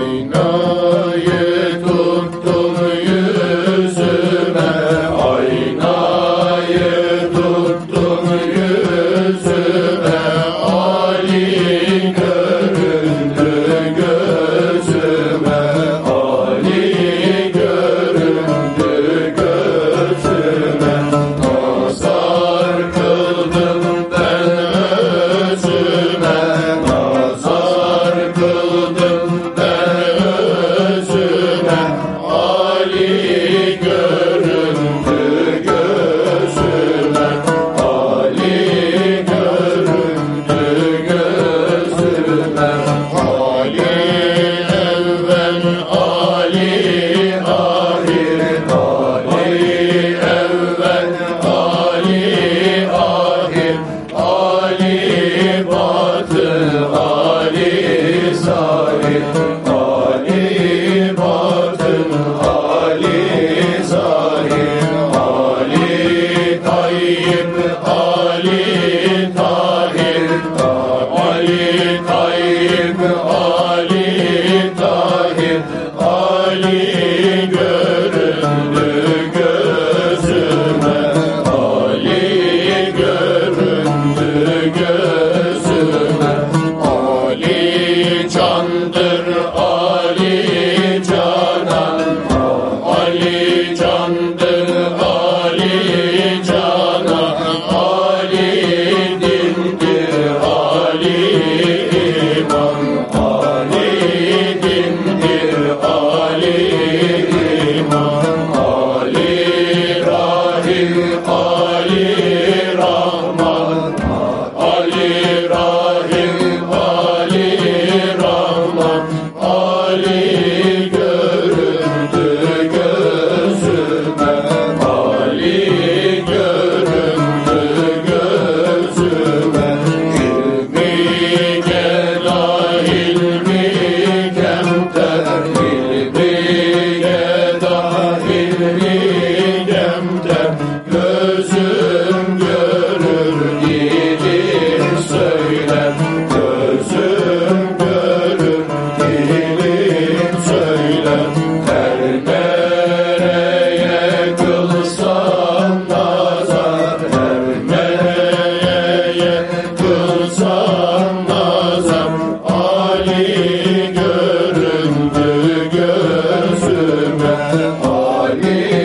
Aynayı Ali rahman Yeah.